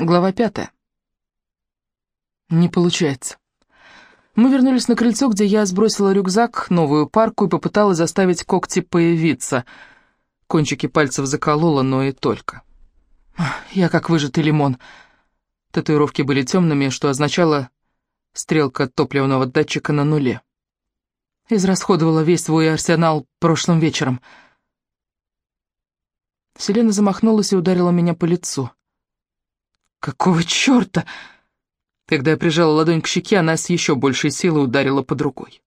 Глава пятая. Не получается. Мы вернулись на крыльцо, где я сбросила рюкзак, новую парку и попыталась заставить когти появиться. Кончики пальцев заколола, но и только. Я как выжатый лимон. Татуировки были темными, что означало стрелка топливного датчика на нуле. Израсходовала весь свой арсенал прошлым вечером. Селена замахнулась и ударила меня по лицу. «Какого черта?» Когда я прижала ладонь к щеке, она с еще большей силой ударила под рукой.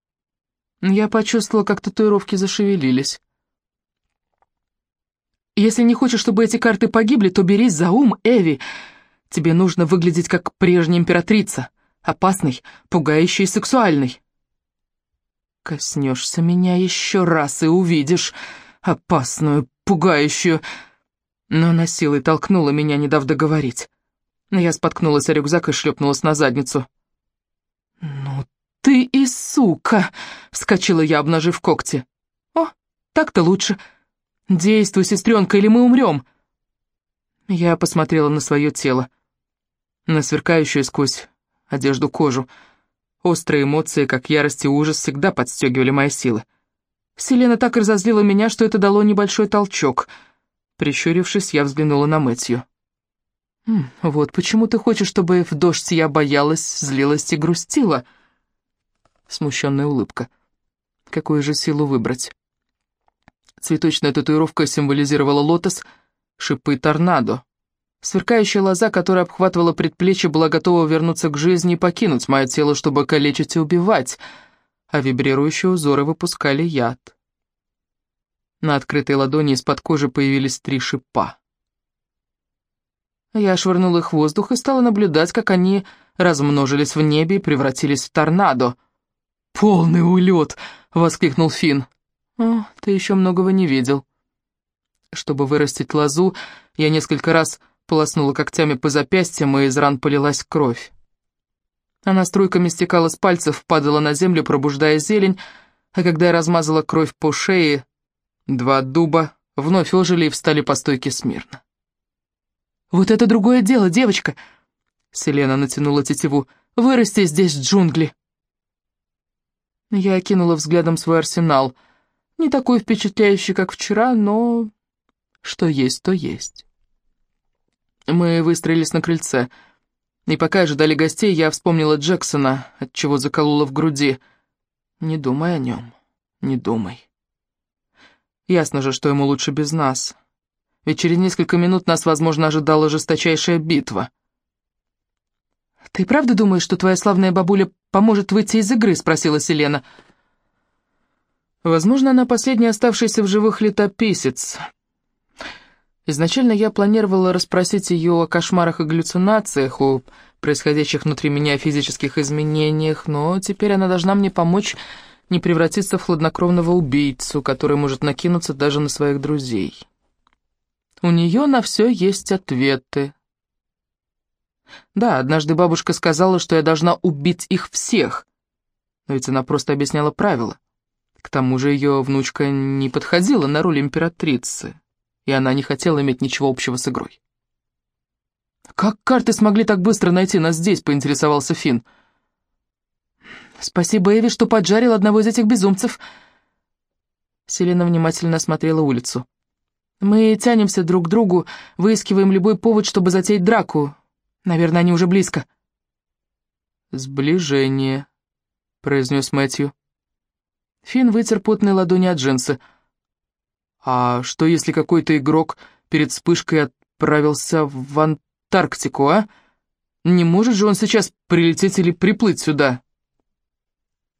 Я почувствовала, как татуировки зашевелились. «Если не хочешь, чтобы эти карты погибли, то берись за ум, Эви. Тебе нужно выглядеть как прежняя императрица, опасный, пугающий и сексуальный». «Коснешься меня еще раз и увидишь опасную, пугающую...» Но она силой толкнула меня, не дав договорить. Я споткнулась о рюкзак и шлепнулась на задницу. «Ну ты и сука!» — вскочила я, обнажив когти. «О, так-то лучше. Действуй, сестренка, или мы умрем!» Я посмотрела на свое тело, на сверкающую сквозь одежду кожу. Острые эмоции, как ярость и ужас, всегда подстегивали мои силы. Селена так разозлила меня, что это дало небольшой толчок. Прищурившись, я взглянула на Мэтью. «Вот почему ты хочешь, чтобы в дождь я боялась, злилась и грустила?» Смущенная улыбка. «Какую же силу выбрать?» Цветочная татуировка символизировала лотос, шипы торнадо. Сверкающая лоза, которая обхватывала предплечье, была готова вернуться к жизни и покинуть мое тело, чтобы калечить и убивать, а вибрирующие узоры выпускали яд. На открытой ладони из-под кожи появились три шипа. Я швырнул их в воздух и стала наблюдать, как они размножились в небе и превратились в торнадо. «Полный улет!» — воскликнул Финн. «О, ты еще многого не видел». Чтобы вырастить лозу, я несколько раз полоснула когтями по запястьям, и из ран полилась кровь. Она струйками стекала с пальцев, падала на землю, пробуждая зелень, а когда я размазала кровь по шее, два дуба вновь ожили и встали по стойке смирно. «Вот это другое дело, девочка!» Селена натянула тетиву. «Вырасти здесь джунгли!» Я окинула взглядом свой арсенал. Не такой впечатляющий, как вчера, но... Что есть, то есть. Мы выстроились на крыльце. И пока ожидали гостей, я вспомнила Джексона, от чего заколола в груди. Не думай о нем, не думай. Ясно же, что ему лучше без нас ведь через несколько минут нас, возможно, ожидала жесточайшая битва. «Ты правда думаешь, что твоя славная бабуля поможет выйти из игры?» — спросила Селена. «Возможно, она последний оставшийся в живых летописец. Изначально я планировала расспросить ее о кошмарах и галлюцинациях, о происходящих внутри меня физических изменениях, но теперь она должна мне помочь не превратиться в хладнокровного убийцу, который может накинуться даже на своих друзей». У нее на все есть ответы. Да, однажды бабушка сказала, что я должна убить их всех. Но ведь она просто объясняла правила. К тому же ее внучка не подходила на роль императрицы, и она не хотела иметь ничего общего с игрой. «Как карты смогли так быстро найти нас здесь?» — поинтересовался Финн. «Спасибо Эви, что поджарил одного из этих безумцев». Селена внимательно осмотрела улицу. Мы тянемся друг к другу, выискиваем любой повод, чтобы затеять драку. Наверное, они уже близко. «Сближение», — произнес Мэтью. Финн вытер потные ладони от джинсы. «А что, если какой-то игрок перед вспышкой отправился в Антарктику, а? Не может же он сейчас прилететь или приплыть сюда?»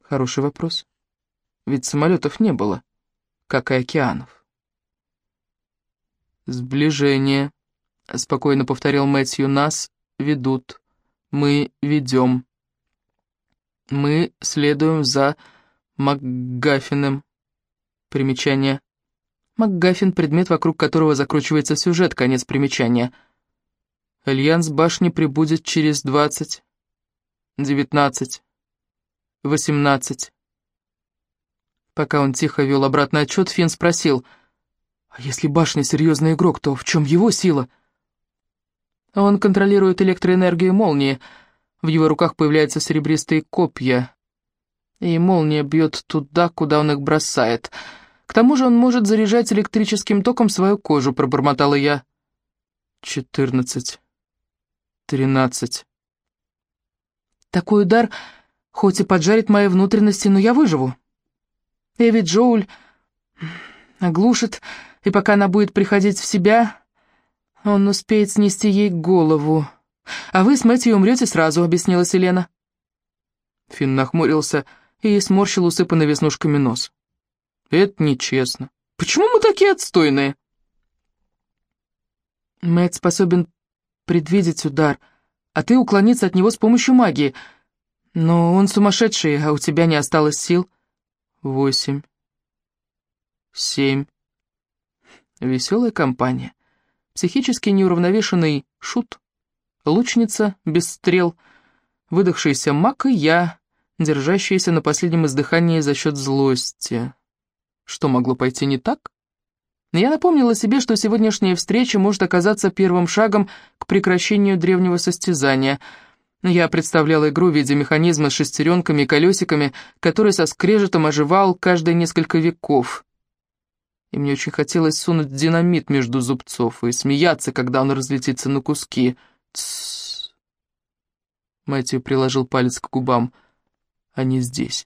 Хороший вопрос. Ведь самолетов не было, как и океанов. «Сближение», — спокойно повторил Мэтью, — «нас ведут, мы ведем. Мы следуем за МакГаффином». Примечание. МакГаффин — предмет, вокруг которого закручивается сюжет, конец примечания. Альянс башни прибудет через двадцать, девятнадцать, восемнадцать. Пока он тихо вел обратный отсчет, Финн спросил — а если башня серьезный игрок, то в чем его сила? Он контролирует электроэнергию молнии. В его руках появляются серебристые копья. И молния бьет туда, куда он их бросает. К тому же он может заряжать электрическим током свою кожу, пробормотала я. Четырнадцать. Тринадцать. Такой удар хоть и поджарит мои внутренности, но я выживу. Эви Джоуль оглушит, и пока она будет приходить в себя, он успеет снести ей голову. А вы с Мэтью умрете сразу, объяснила Селена. Финн нахмурился и сморщил усыпанный веснушками нос. Это нечестно. Почему мы такие отстойные? Мэтт способен предвидеть удар, а ты уклониться от него с помощью магии. Но он сумасшедший, а у тебя не осталось сил. Восемь. Семь. Веселая компания. Психически неуравновешенный шут, лучница без стрел, выдохшийся маг и я, держащийся на последнем издыхании за счет злости. Что могло пойти не так? Я напомнила себе, что сегодняшняя встреча может оказаться первым шагом к прекращению древнего состязания. Я представляла игру в виде механизма с шестеренками и колесиками, который со скрежетом оживал каждые несколько веков и мне очень хотелось сунуть динамит между зубцов и смеяться, когда он разлетится на куски. Тссс. Мэтью приложил палец к губам. Они здесь.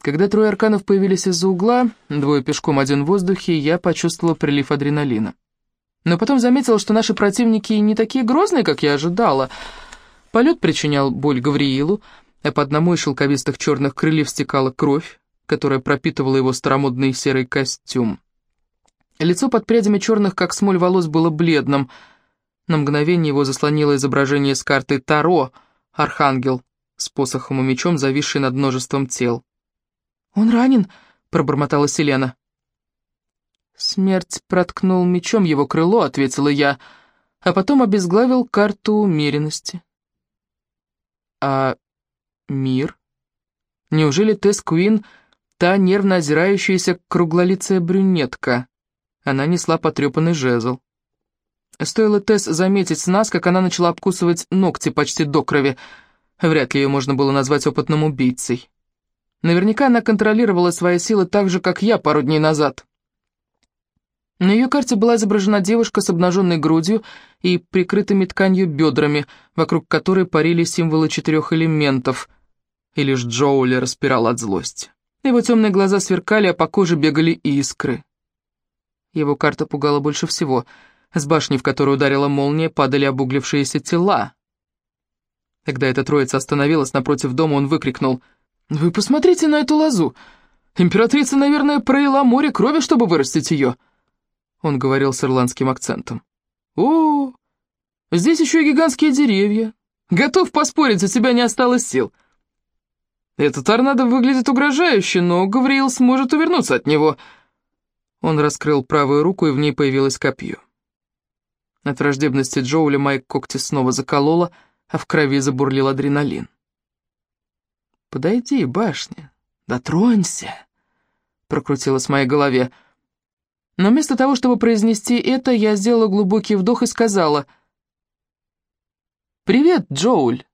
Когда трое арканов появились из-за угла, двое пешком, один в воздухе, я почувствовала прилив адреналина. Но потом заметила, что наши противники не такие грозные, как я ожидала. Полет причинял боль Гавриилу, а по одному из шелковистых черных крыльев стекала кровь которая пропитывала его старомодный серый костюм. Лицо под прядями черных, как смоль волос, было бледным. На мгновение его заслонило изображение с картой Таро, архангел, с посохом и мечом, зависший над множеством тел. «Он ранен», — пробормотала Селена. «Смерть проткнул мечом его крыло», — ответила я, а потом обезглавил карту умеренности. «А мир? Неужели Тесс Куин та нервно озирающаяся круглолицая брюнетка. Она несла потрепанный жезл. Стоило Тесс заметить нас, как она начала обкусывать ногти почти до крови. Вряд ли ее можно было назвать опытным убийцей. Наверняка она контролировала свои силы так же, как я пару дней назад. На ее карте была изображена девушка с обнаженной грудью и прикрытыми тканью бедрами, вокруг которой парили символы четырех элементов, и лишь Джоули распирал от злости. Его темные глаза сверкали, а по коже бегали искры. Его карта пугала больше всего. С башни, в которую ударила молния, падали обуглившиеся тела. Когда эта троица остановилась напротив дома, он выкрикнул «Вы посмотрите на эту лозу! Императрица, наверное, пролила море крови, чтобы вырастить ее!» Он говорил с ирландским акцентом. «О, здесь еще и гигантские деревья. Готов поспорить, у тебя не осталось сил. Этот торнадо выглядит угрожающе, но Гавриил сможет увернуться от него. Он раскрыл правую руку, и в ней появилось копье. От враждебности Джоуля Майк когти снова заколола, а в крови забурлил адреналин. «Подойди, башня, дотронься», — прокрутилось в моей голове. Но вместо того, чтобы произнести это, я сделала глубокий вдох и сказала «Привет, Джоуль.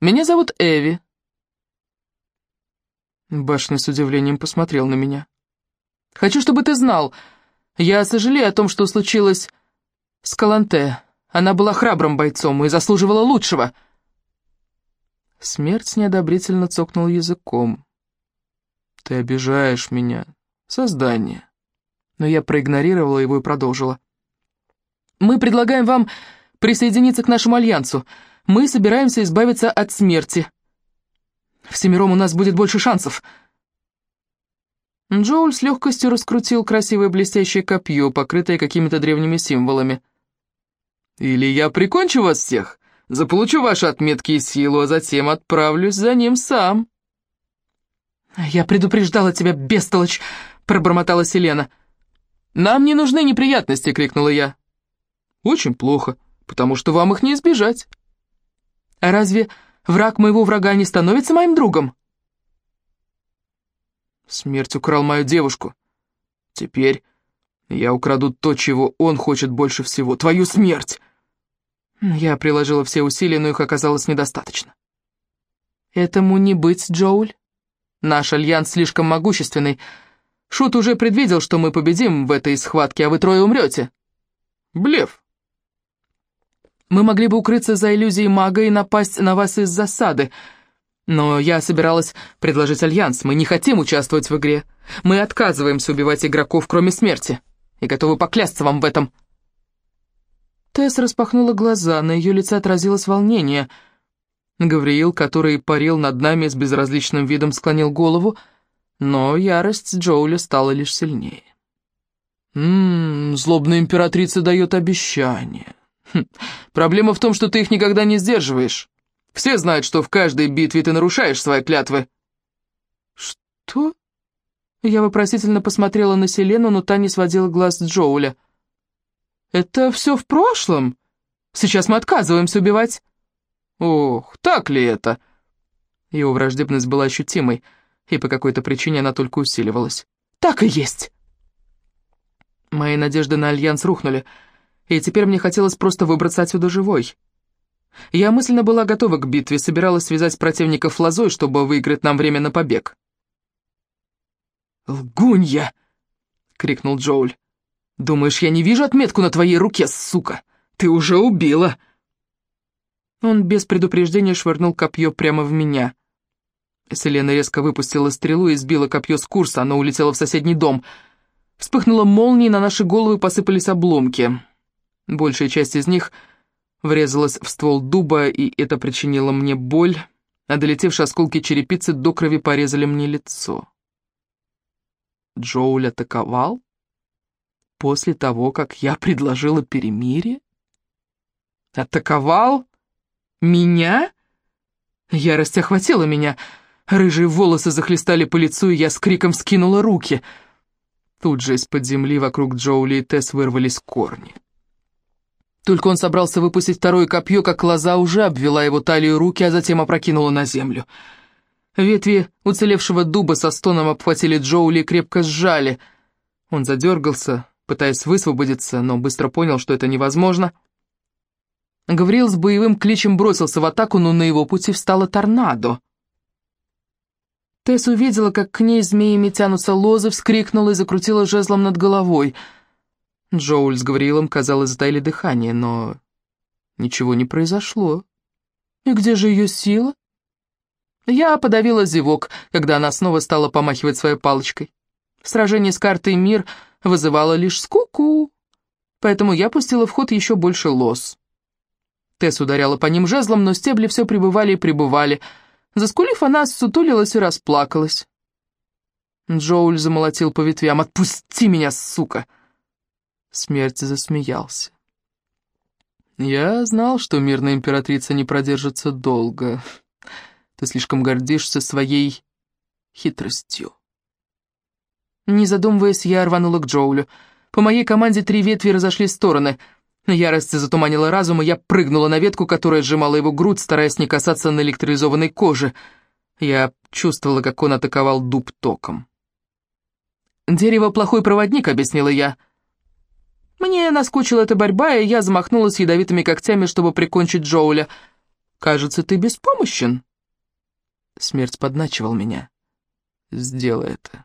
Меня зовут Эви». Башня с удивлением посмотрел на меня. «Хочу, чтобы ты знал. Я сожалею о том, что случилось с Каланте. Она была храбрым бойцом и заслуживала лучшего». Смерть неодобрительно цокнул языком. «Ты обижаешь меня, создание». Но я проигнорировала его и продолжила. «Мы предлагаем вам присоединиться к нашему альянсу. Мы собираемся избавиться от смерти». Всемиром у нас будет больше шансов». Джоуль с легкостью раскрутил красивое блестящее копье, покрытое какими-то древними символами. «Или я прикончу вас всех, заполучу ваши отметки и силу, а затем отправлюсь за ним сам». «Я предупреждала тебя, бестолочь!» — пробормотала Селена. «Нам не нужны неприятности!» — крикнула я. «Очень плохо, потому что вам их не избежать». «А разве Враг моего врага не становится моим другом?» Смерть украл мою девушку. Теперь Я украду то, чего он хочет больше всего, твою смерть!» Я приложила все усилия, но их оказалось недостаточно. «Этому не быть, Джоуль. Наш альянс слишком могущественный. Шут уже предвидел, что мы победим в этой схватке, а вы трое умрете». «Блеф». «Мы могли бы укрыться за иллюзией мага и напасть на вас из засады», но я собиралась предложить альянс. Мы не хотим участвовать в игре. Мы отказываемся убивать игроков, кроме смерти. И готовы поклясться вам в этом. Тесс распахнула глаза, на ее лице отразилось волнение. Гавриил, который парил над нами с безразличным видом, склонил голову, но ярость Джоуля стала лишь сильнее. «Ммм, злобная императрица дает обещания. Хм, проблема в том, что ты их никогда не сдерживаешь. Все знают, что в каждой битве ты нарушаешь свои клятвы». «Что?» Я вопросительно посмотрела на Селену, но та не сводила глаз с Джоуля. «Это все в прошлом? Сейчас мы отказываемся убивать». «Ох, так ли это?» Его враждебность была ощутимой, и по какой-то причине она только усиливалась. «Так и есть!» Мои надежды на Альянс рухнули, и теперь мне хотелось просто выбраться отсюда живой. Я мысленно была готова к битве, собиралась связать противников лозой, чтобы выиграть нам время на побег. «Лгунья!» — крикнул Джоуль. «Думаешь, я не вижу отметку на твоей руке, сука? Ты уже убила!» Он без предупреждения швырнул копье прямо в меня. Селена резко выпустила стрелу и сбила копье с курса, оно улетело в соседний дом. Вспыхнула молния, на наши головы посыпались обломки. Большая часть из них врезалась в ствол дуба, и это причинило мне боль, а долетевшие осколки черепицы до крови порезали мне лицо. Джоуль атаковал? После того, как я предложила перемирие? Атаковал? Меня? Ярость охватила меня. Рыжие волосы захлестали по лицу, и я с криком скинула руки. Тут же из-под земли вокруг Джоули и Тесс вырвались корни. Только он собрался выпустить второе копье, как лоза уже обвела его талию руки, а затем опрокинула на землю. Ветви уцелевшего дуба со стоном обхватили Джоули и крепко сжали. Он задергался, пытаясь высвободиться, но быстро понял, что это невозможно. Гавриил с боевым кличем бросился в атаку, но на его пути встала торнадо. Тесс увидела, как к ней змеями тянутся лозы, вскрикнула и закрутила жезлом над головой — Джоуль с Гавриилом, казалось, затаили дыхание, но ничего не произошло. И где же ее сила? Я подавила зевок, когда она снова стала помахивать своей палочкой. Сражение с картой «Мир» вызывало лишь скуку, поэтому я пустила в ход еще больше лос. Тесс ударяла по ним жезлом, но стебли все прибывали и прибывали. Заскулив, она сутулилась и расплакалась. Джоуль замолотил по ветвям. «Отпусти меня, сука!» Смерть засмеялся. «Я знал, что мирная императрица не продержится долго. Ты слишком гордишься своей хитростью». Не задумываясь, я рванула к Джоулю. По моей команде три ветви разошлись в стороны. Ярость затуманила разум, и я прыгнула на ветку, которая сжимала его грудь, стараясь не касаться наэлектризованной кожи. Я чувствовала, как он атаковал дуб током. «Дерево — плохой проводник», — объяснила я. Мне наскучила эта борьба, и я замахнулась ядовитыми когтями, чтобы прикончить Джоуля. «Кажется, ты беспомощен». Смерть подначивал меня. «Сделай это.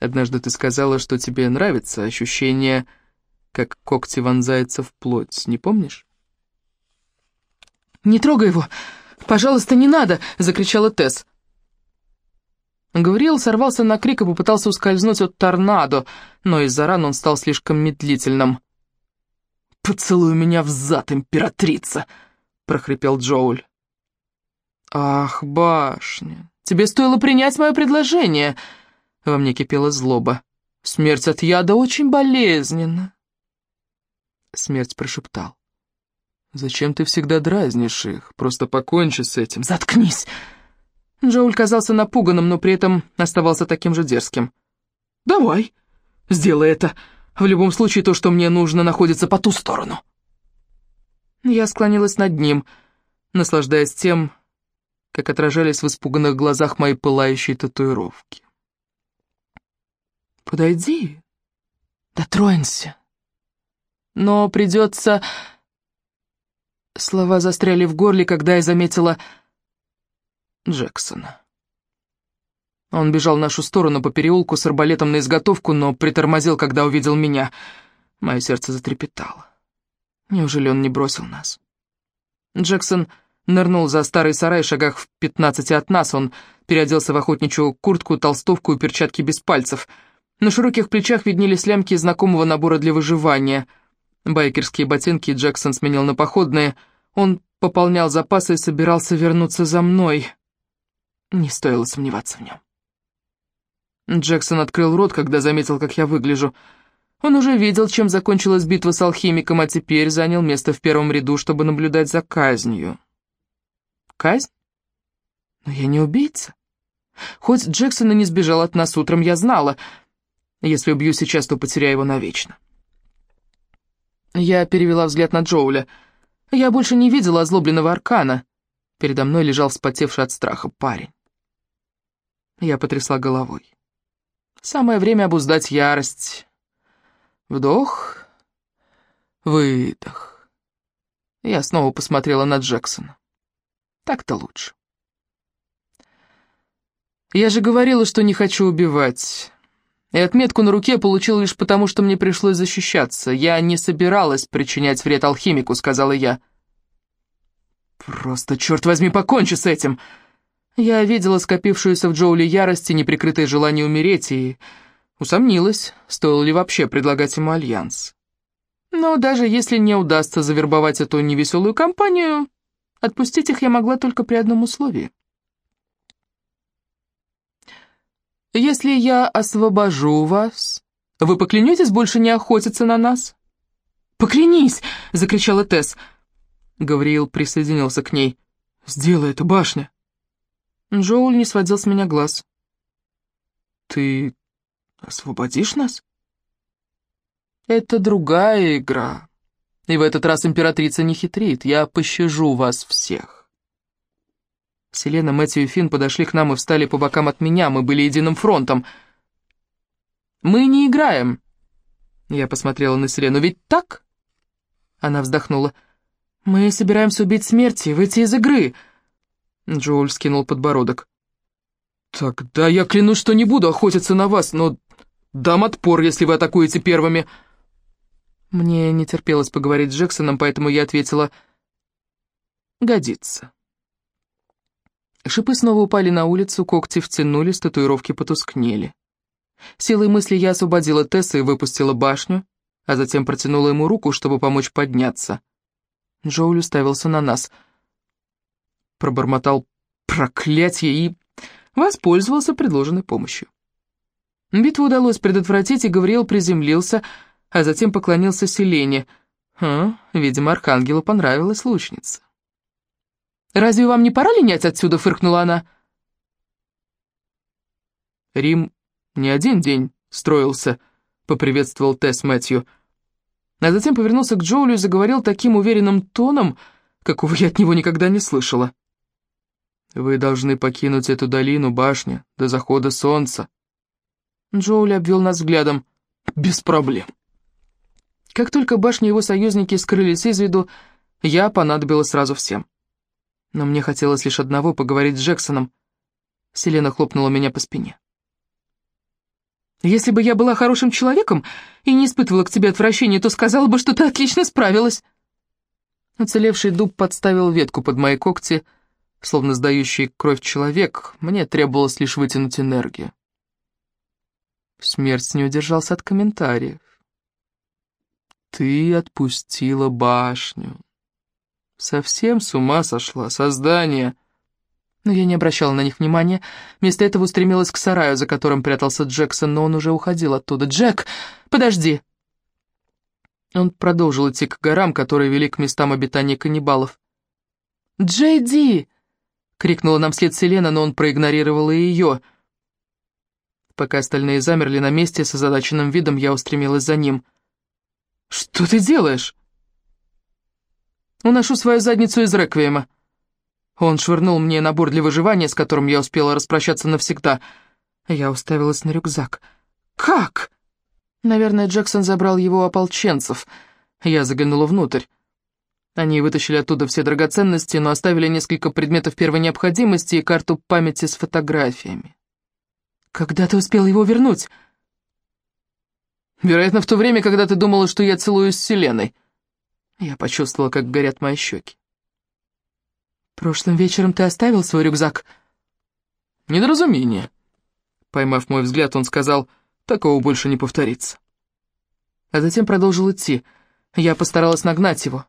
Однажды ты сказала, что тебе нравится ощущение, как когти вонзаются в плоть. Не помнишь?» «Не трогай его! Пожалуйста, не надо!» — закричала Тесс. Гавриил сорвался на крик и попытался ускользнуть от торнадо, но из-за ран он стал слишком медлительным. «Поцелуй меня в зад, императрица!» — прохрипел Джоуль. «Ах, башня, тебе стоило принять мое предложение!» Во мне кипела злоба. «Смерть от яда очень болезненна!» Смерть прошептал. «Зачем ты всегда дразнишь их? Просто покончи с этим!» «Заткнись!» Джоуль казался напуганным, но при этом оставался таким же дерзким. «Давай, сделай это. В любом случае, то, что мне нужно, находится по ту сторону». Я склонилась над ним, наслаждаясь тем, как отражались в испуганных глазах мои пылающие татуировки. «Подойди, Да тронься. Но придется... Слова застряли в горле, когда я заметила Джексона. Он бежал в нашу сторону по переулку с арбалетом на изготовку, но притормозил, когда увидел меня. Мое сердце затрепетало. Неужели он не бросил нас? Джексон нырнул за старый сарай в шагах в пятнадцати от нас. Он переоделся в охотничью куртку, толстовку и перчатки без пальцев. На широких плечах виднелись лямки знакомого набора для выживания. Байкерские ботинки Джексон сменил на походные. Он пополнял запасы и собирался вернуться за мной. Не стоило сомневаться в нем. Джексон открыл рот, когда заметил, как я выгляжу. Он уже видел, чем закончилась битва с алхимиком, а теперь занял место в первом ряду, чтобы наблюдать за казнью. Казнь? Но я не убийца. Хоть Джексон и не сбежал от нас утром, я знала. Если убью сейчас, то потеряю его навечно. Я перевела взгляд на Джоуля. Я больше не видела озлобленного аркана. Передо мной лежал вспотевший от страха парень. Я потрясла головой. Самое время обуздать ярость. Вдох, выдох. Я снова посмотрела на Джексона. Так-то лучше. Я же говорила, что не хочу убивать. И отметку на руке получил лишь потому, что мне пришлось защищаться. Я не собиралась причинять вред алхимику, сказала я. Просто, черт возьми, покончи с этим! Я видела скопившуюся в Джоули ярость и неприкрытое желание умереть, и усомнилась, стоило ли вообще предлагать ему альянс. Но даже если не удастся завербовать эту невеселую компанию, отпустить их я могла только при одном условии. «Если я освобожу вас, вы поклянетесь больше не охотиться на нас?» «Поклянись!» — закричала Тесс. Гавриил присоединился к ней. «Сделай это, башня!» Джоуль не сводил с меня глаз. «Ты освободишь нас?» «Это другая игра. И в этот раз императрица не хитрит. Я пощажу вас всех». Селена, Мэтью и Финн подошли к нам и встали по бокам от меня. Мы были единым фронтом. «Мы не играем». Я посмотрела на Селену. «Ведь так?» Она вздохнула. «Мы собираемся убить смерти, выйти из игры». Джоуль скинул подбородок. «Тогда я клянусь, что не буду охотиться на вас, но дам отпор, если вы атакуете первыми». Мне не терпелось поговорить с Джексоном, поэтому я ответила «Годится». Шипы снова упали на улицу, когти втянулись, татуировки потускнели. Силой мысли я освободила Тесса и выпустила башню, а затем протянула ему руку, чтобы помочь подняться. Джоуль уставился на нас — пробормотал проклятие и воспользовался предложенной помощью. Битву удалось предотвратить, и Гавриил приземлился, а затем поклонился Селене. А, видимо, Архангелу понравилась лучница. «Разве вам не пора линять отсюда?» — фыркнула она. «Рим не один день строился», — поприветствовал Тесс Мэтью. А затем повернулся к Джоулю и заговорил таким уверенным тоном, какого я от него никогда не слышала. Вы должны покинуть эту долину, башню, до захода солнца. Джоули обвел нас взглядом. Без проблем. Как только башни его союзники скрылись из виду, я понадобилась сразу всем. Но мне хотелось лишь одного — поговорить с Джексоном. Селена хлопнула меня по спине. «Если бы я была хорошим человеком и не испытывала к тебе отвращения, то сказала бы, что ты отлично справилась». Уцелевший дуб подставил ветку под мои когти — словно сдающий кровь человек, мне требовалось лишь вытянуть энергию. Смерть не удержался от комментариев. «Ты отпустила башню. Совсем с ума сошла, создание!» Но я не обращала на них внимания. Вместо этого устремилась к сараю, за которым прятался Джексон, но он уже уходил оттуда. «Джек, подожди!» Он продолжил идти к горам, которые вели к местам обитания каннибалов. «Джей Ди!» Крикнула нам вслед Селена, но он проигнорировал и ее. Пока остальные замерли на месте, с озадаченным видом я устремилась за ним. «Что ты делаешь?» «Уношу свою задницу из реквиема». Он швырнул мне набор для выживания, с которым я успела распрощаться навсегда. Я уставилась на рюкзак. «Как?» Наверное, Джексон забрал его ополченцев. Я заглянула внутрь. Они вытащили оттуда все драгоценности, но оставили несколько предметов первой необходимости и карту памяти с фотографиями. «Когда ты успел его вернуть?» «Вероятно, в то время, когда ты думала, что я целуюсь с Селеной». Я почувствовала, как горят мои щеки. «Прошлым вечером ты оставил свой рюкзак?» «Недоразумение». Поймав мой взгляд, он сказал, «Такого больше не повторится». А затем продолжил идти. Я постаралась нагнать его.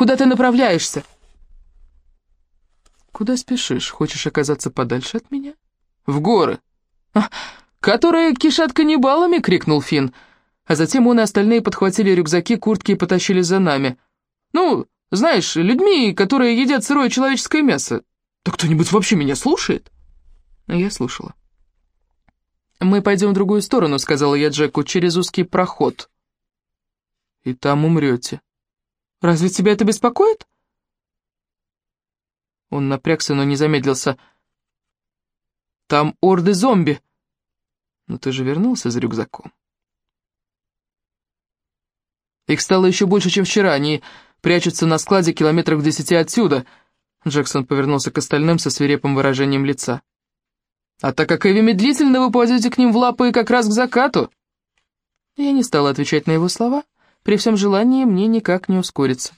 Куда ты направляешься?» «Куда спешишь? Хочешь оказаться подальше от меня?» «В горы!» а, «Которые кишат каннибалами!» — крикнул Финн. А затем он и остальные подхватили рюкзаки, куртки и потащили за нами. «Ну, знаешь, людьми, которые едят сырое человеческое мясо. Да кто-нибудь вообще меня слушает?» Я слушала. «Мы пойдем в другую сторону», — сказала я Джеку, — «через узкий проход». «И там умрете», Разве тебя это беспокоит?» Он напрягся, но не замедлился. «Там орды зомби!» «Но ты же вернулся за рюкзаком». «Их стало еще больше, чем вчера. Они прячутся на складе километрах в десяти отсюда». Джексон повернулся к остальным со свирепым выражением лица. «А так как Эви медлительно, вы к ним в лапы как раз к закату». Я не стала отвечать на его слова. При всем желании мне никак не ускориться.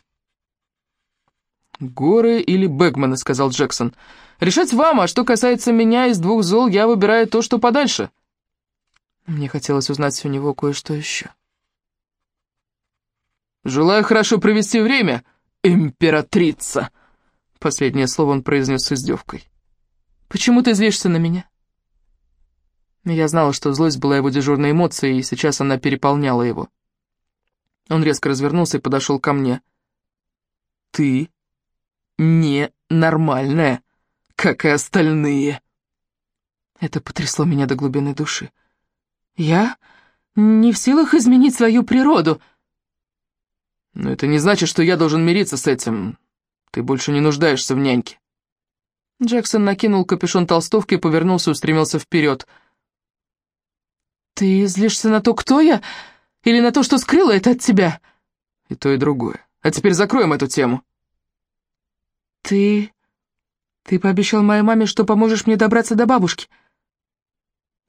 «Горы или Бэгмана», — сказал Джексон. «Решать вам, а что касается меня из двух зол, я выбираю то, что подальше». Мне хотелось узнать у него кое-что еще. «Желаю хорошо провести время, императрица!» Последнее слово он произнес с издевкой. «Почему ты злишься на меня?» Я знала, что злость была его дежурной эмоцией, и сейчас она переполняла его. Он резко развернулся и подошел ко мне. «Ты ненормальная, как и остальные». Это потрясло меня до глубины души. «Я не в силах изменить свою природу». «Но это не значит, что я должен мириться с этим. Ты больше не нуждаешься в няньке». Джексон накинул капюшон толстовки, повернулся и устремился вперед. «Ты злишься на то, кто я?» Или на то, что скрыла это от тебя?» «И то, и другое. А теперь закроем эту тему». «Ты... ты пообещал моей маме, что поможешь мне добраться до бабушки?»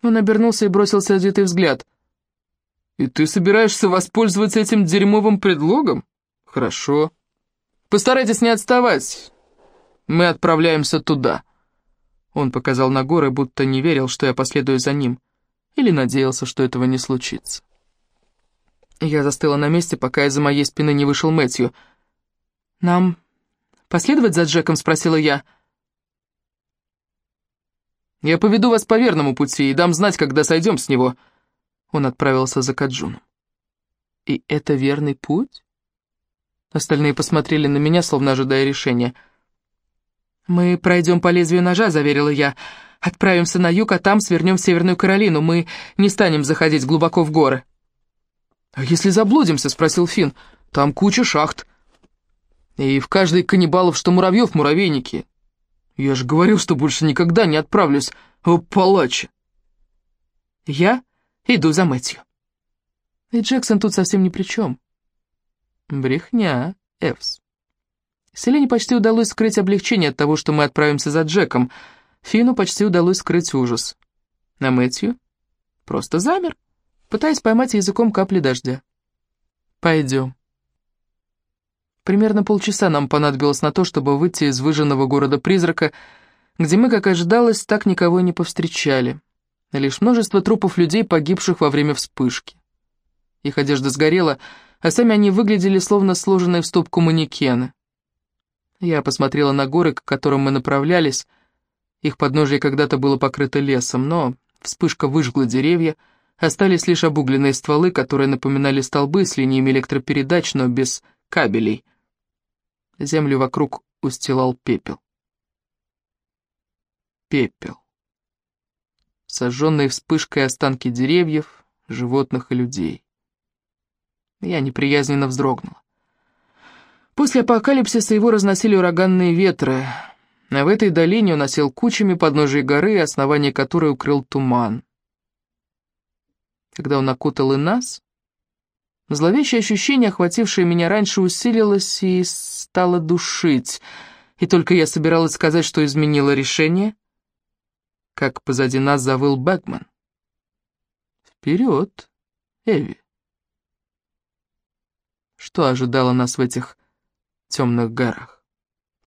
Он обернулся и бросил сердитый взгляд. «И ты собираешься воспользоваться этим дерьмовым предлогом? Хорошо. Постарайтесь не отставать. Мы отправляемся туда». Он показал на горы, будто не верил, что я последую за ним, или надеялся, что этого не случится. Я застыла на месте, пока из-за моей спины не вышел Мэтью. «Нам последовать за Джеком?» — спросила я. «Я поведу вас по верному пути и дам знать, когда сойдем с него». Он отправился за Каджуном. «И это верный путь?» Остальные посмотрели на меня, словно ожидая решения. «Мы пройдем по лезвию ножа», — заверила я. «Отправимся на юг, а там свернем в Северную Каролину. Мы не станем заходить глубоко в горы». «А если заблудимся?» — спросил Финн. «Там куча шахт. И в каждой каннибалов, что муравьев, муравейники. Я же говорил, что больше никогда не отправлюсь в палаче». «Я иду за Мэтью». И Джексон тут совсем ни при чем. Брехня, Эвс. Селене почти удалось скрыть облегчение от того, что мы отправимся за Джеком. Фину почти удалось скрыть ужас. А Мэтью просто замер пытаясь поймать языком капли дождя. «Пойдем». Примерно полчаса нам понадобилось на то, чтобы выйти из выжженного города-призрака, где мы, как ожидалось, так никого не повстречали. Лишь множество трупов людей, погибших во время вспышки. Их одежда сгорела, а сами они выглядели словно сложенные в стопку манекены. Я посмотрела на горы, к которым мы направлялись. Их подножие когда-то было покрыто лесом, но вспышка выжгла деревья, Остались лишь обугленные стволы, которые напоминали столбы с линиями электропередач, но без кабелей. Землю вокруг устилал пепел. Пепел. Сожженные вспышкой останки деревьев, животных и людей. Я неприязненно вздрогнула. После апокалипсиса его разносили ураганные ветры, а в этой долине он осел кучами подножия горы, основание которой укрыл туман. Когда он окутал и нас, зловещее ощущение, охватившее меня раньше, усилилось и стало душить. И только я собиралась сказать, что изменила решение, как позади нас завыл Бэкман. «Вперед, Эви!» Что ожидало нас в этих темных горах?